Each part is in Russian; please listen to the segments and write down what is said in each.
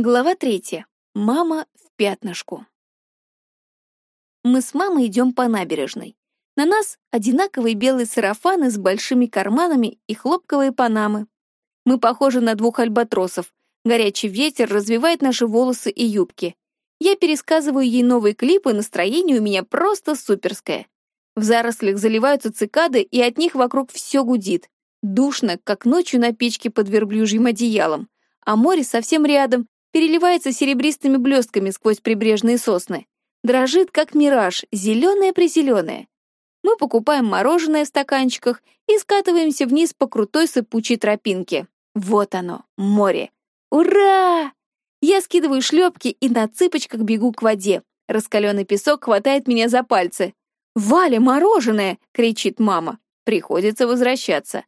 Глава третья. Мама в пятнышку. Мы с мамой идем по набережной. На нас одинаковые белые сарафаны с большими карманами и хлопковые панамы. Мы похожи на двух альбатросов. Горячий ветер развивает наши волосы и юбки. Я пересказываю ей новые клипы, настроение у меня просто суперское. В зарослях заливаются цикады, и от них вокруг все гудит. Душно, как ночью на печке под верблюжьим одеялом. А море совсем рядом, переливается серебристыми блестками сквозь прибрежные сосны. Дрожит, как мираж, зеленое-призеленое. Мы покупаем мороженое в стаканчиках и скатываемся вниз по крутой сыпучей тропинке. Вот оно, море. Ура! Я скидываю шлепки и на цыпочках бегу к воде. Раскаленный песок хватает меня за пальцы. «Валя, мороженое!» — кричит мама. Приходится возвращаться.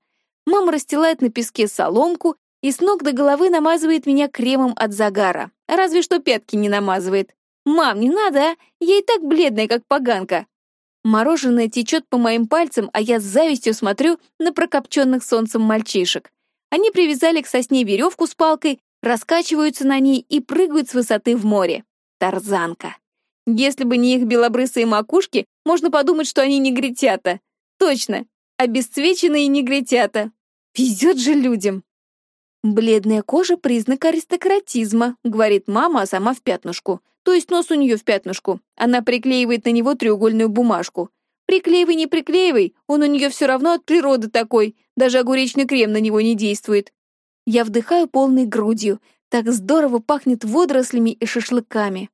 Мама расстилает на песке соломку и с ног до головы намазывает меня кремом от загара. Разве что пятки не намазывает. «Мам, не надо, а? Я и так бледная, как поганка». Мороженое течет по моим пальцам, а я с завистью смотрю на прокопченных солнцем мальчишек. Они привязали к сосне веревку с палкой, раскачиваются на ней и прыгают с высоты в море. Тарзанка. Если бы не их белобрысые макушки, можно подумать, что они негритята. Точно, обесцвеченные негритята. Везет же людям. «Бледная кожа — признак аристократизма», — говорит мама, а сама в пятнушку. То есть нос у нее в пятнушку. Она приклеивает на него треугольную бумажку. Приклеивай, не приклеивай, он у нее все равно от природы такой. Даже огуречный крем на него не действует. Я вдыхаю полной грудью. Так здорово пахнет водорослями и шашлыками.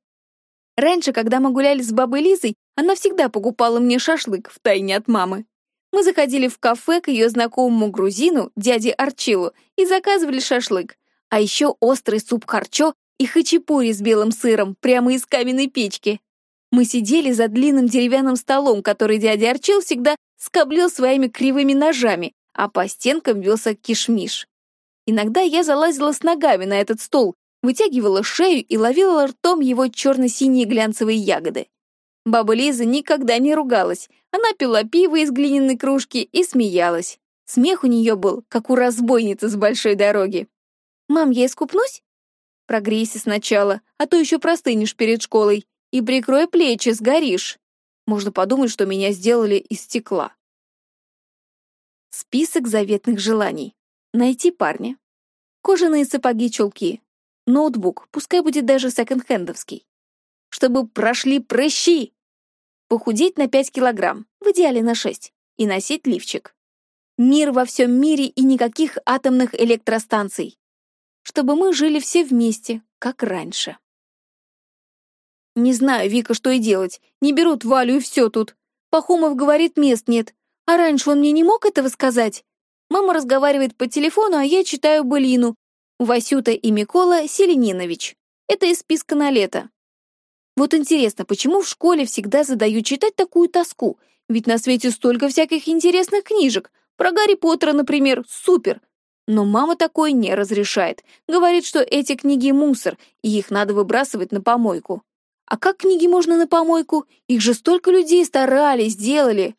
Раньше, когда мы гуляли с бабой Лизой, она всегда покупала мне шашлык втайне от мамы. Мы заходили в кафе к ее знакомому грузину, дяде Арчилу, и заказывали шашлык. А еще острый суп харчо и хачапури с белым сыром прямо из каменной печки. Мы сидели за длинным деревянным столом, который дядя Арчил всегда скоблил своими кривыми ножами, а по стенкам вился кишмиш. Иногда я залазила с ногами на этот стол, вытягивала шею и ловила ртом его черно-синие глянцевые ягоды. Баба Лиза никогда не ругалась. Она пила пиво из глиняной кружки и смеялась. Смех у нее был, как у разбойницы с большой дороги. «Мам, я искупнусь?» «Прогрейся сначала, а то еще простынешь перед школой. И прикрой плечи, сгоришь. Можно подумать, что меня сделали из стекла». Список заветных желаний. Найти парня. Кожаные сапоги-чулки. Ноутбук, пускай будет даже секонд-хендовский. Чтобы прошли прыщи, Похудеть на 5 килограмм, в идеале на 6, и носить лифчик. Мир во всем мире и никаких атомных электростанций. Чтобы мы жили все вместе, как раньше. Не знаю, Вика, что и делать. Не берут Валю и все тут. Пахомов говорит, мест нет. А раньше он мне не мог этого сказать? Мама разговаривает по телефону, а я читаю былину. Васюта и Микола Селенинович. Это из списка на лето. Вот интересно, почему в школе всегда задают читать такую тоску? Ведь на свете столько всяких интересных книжек. Про Гарри Поттера, например, супер. Но мама такое не разрешает. Говорит, что эти книги мусор, и их надо выбрасывать на помойку. А как книги можно на помойку? Их же столько людей старались, делали.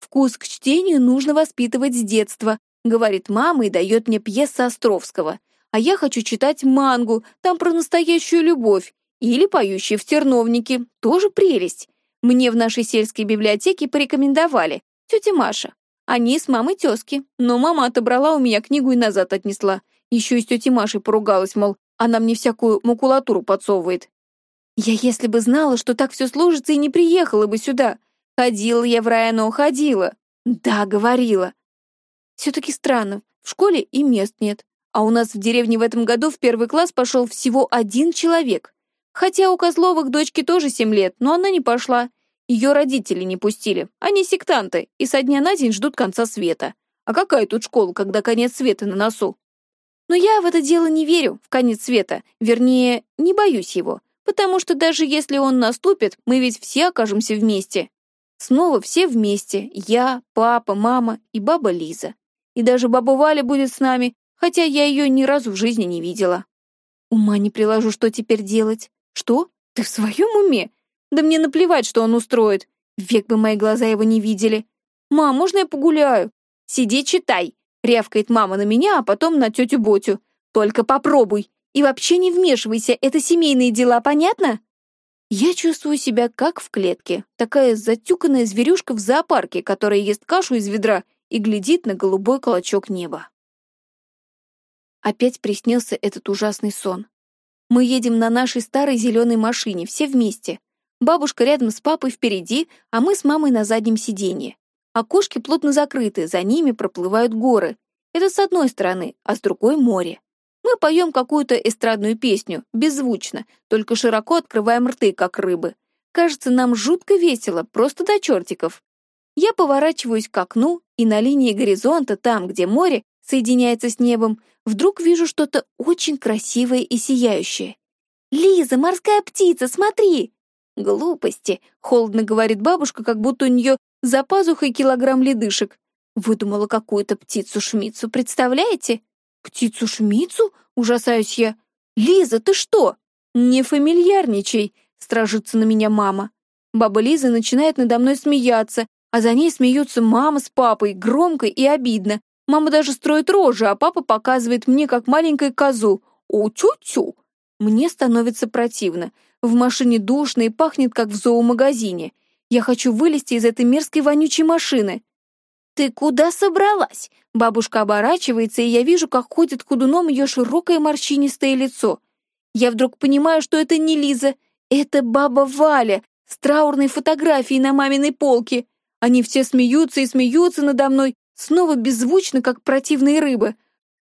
Вкус к чтению нужно воспитывать с детства, говорит мама и дает мне пьесы Островского. А я хочу читать мангу, там про настоящую любовь. Или поющие в терновнике, тоже прелесть. Мне в нашей сельской библиотеке порекомендовали. Тетя Маша. Они с мамой тезки, но мама отобрала у меня книгу и назад отнесла. Еще и с тетей Машей поругалась, мол, она мне всякую макулатуру подсовывает. Я если бы знала, что так все сложится, и не приехала бы сюда. Ходила я в районо, ходила. Да, говорила. Все-таки странно, в школе и мест нет. А у нас в деревне в этом году в первый класс пошел всего один человек. Хотя у Козловых дочки тоже семь лет, но она не пошла. Ее родители не пустили. Они сектанты, и со дня на день ждут конца света. А какая тут школа, когда конец света на носу? Но я в это дело не верю, в конец света. Вернее, не боюсь его. Потому что даже если он наступит, мы ведь все окажемся вместе. Снова все вместе. Я, папа, мама и баба Лиза. И даже баба Валя будет с нами, хотя я ее ни разу в жизни не видела. Ума не приложу, что теперь делать. «Что? Ты в своем уме? Да мне наплевать, что он устроит. Век бы мои глаза его не видели. Мам, можно я погуляю? Сиди, читай!» Рявкает мама на меня, а потом на тетю Ботю. «Только попробуй!» И вообще не вмешивайся, это семейные дела, понятно? Я чувствую себя как в клетке, такая затюканная зверюшка в зоопарке, которая ест кашу из ведра и глядит на голубой клочок неба. Опять приснился этот ужасный сон. Мы едем на нашей старой зеленой машине, все вместе. Бабушка рядом с папой впереди, а мы с мамой на заднем сиденье. Окошки плотно закрыты, за ними проплывают горы. Это с одной стороны, а с другой — море. Мы поем какую-то эстрадную песню, беззвучно, только широко открываем рты, как рыбы. Кажется, нам жутко весело, просто до чертиков. Я поворачиваюсь к окну, и на линии горизонта, там, где море соединяется с небом, вдруг вижу что-то очень красивое и сияющее. «Лиза, морская птица, смотри!» «Глупости», — холодно говорит бабушка, как будто у нее за пазухой килограмм ледышек. Выдумала какую-то птицу-шмицу, представляете? «Птицу-шмицу?» — ужасаюсь я. «Лиза, ты что?» «Не фамильярничай», — стражится на меня мама. Баба Лиза начинает надо мной смеяться, а за ней смеются мама с папой, громко и обидно. Мама даже строит рожи, а папа показывает мне, как маленькой козу. «У-тю-тю!» Мне становится противно. В машине душно и пахнет, как в зоомагазине. Я хочу вылезти из этой мерзкой вонючей машины. «Ты куда собралась?» Бабушка оборачивается, и я вижу, как ходит худуном ее широкое морщинистое лицо. Я вдруг понимаю, что это не Лиза, это баба Валя с траурной фотографией на маминой полке. Они все смеются и смеются надо мной, снова беззвучно, как противные рыбы.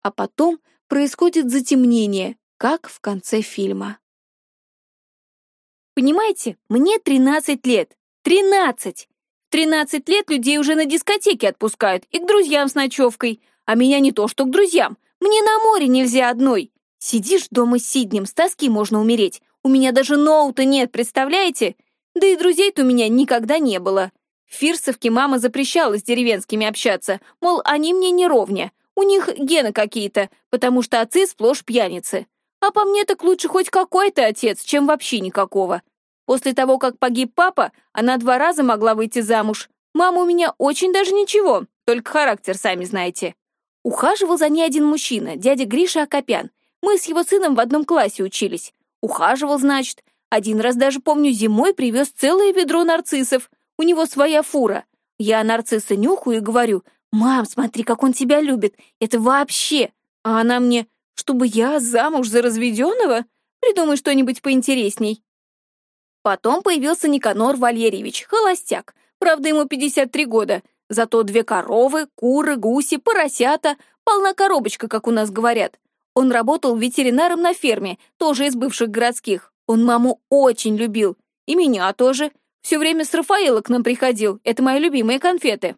А потом происходит затемнение, как в конце фильма. Понимаете, мне 13 лет. 13! Тринадцать лет людей уже на дискотеке отпускают и к друзьям с ночевкой. А меня не то что к друзьям. Мне на море нельзя одной. Сидишь дома с Сиднем, с тоски можно умереть. У меня даже ноута нет, представляете? Да и друзей-то у меня никогда не было. В Фирсовке мама запрещала с деревенскими общаться, мол, они мне не. У них гены какие-то, потому что отцы сплошь пьяницы. А по мне так лучше хоть какой-то отец, чем вообще никакого. После того, как погиб папа, она два раза могла выйти замуж. Мама у меня очень даже ничего, только характер, сами знаете. Ухаживал за ней один мужчина, дядя Гриша Акопян. Мы с его сыном в одном классе учились. Ухаживал, значит. Один раз даже, помню, зимой привез целое ведро нарциссов. У него своя фура. Я нарцисса нюхаю и говорю, «Мам, смотри, как он тебя любит. Это вообще!» А она мне, «Чтобы я замуж за разведенного? Придумай что-нибудь поинтересней». Потом появился Никанор Валерьевич, холостяк. Правда, ему 53 года. Зато две коровы, куры, гуси, поросята. Полна коробочка, как у нас говорят. Он работал ветеринаром на ферме, тоже из бывших городских. Он маму очень любил. И меня тоже. Все время с Рафаэла к нам приходил. Это мои любимые конфеты.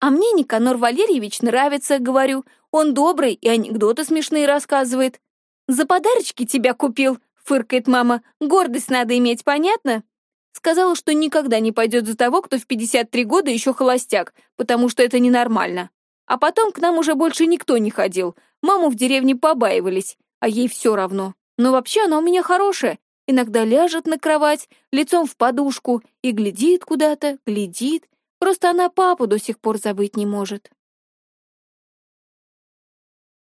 А мне Никанор Валерьевич нравится, говорю. Он добрый и анекдоты смешные рассказывает. За подарочки тебя купил, фыркает мама. Гордость надо иметь, понятно? Сказала, что никогда не пойдет за того, кто в 53 года еще холостяк, потому что это ненормально. А потом к нам уже больше никто не ходил. Маму в деревне побаивались, а ей все равно. Но вообще она у меня хорошая. Иногда ляжет на кровать, лицом в подушку и глядит куда-то, глядит. Просто она папу до сих пор забыть не может.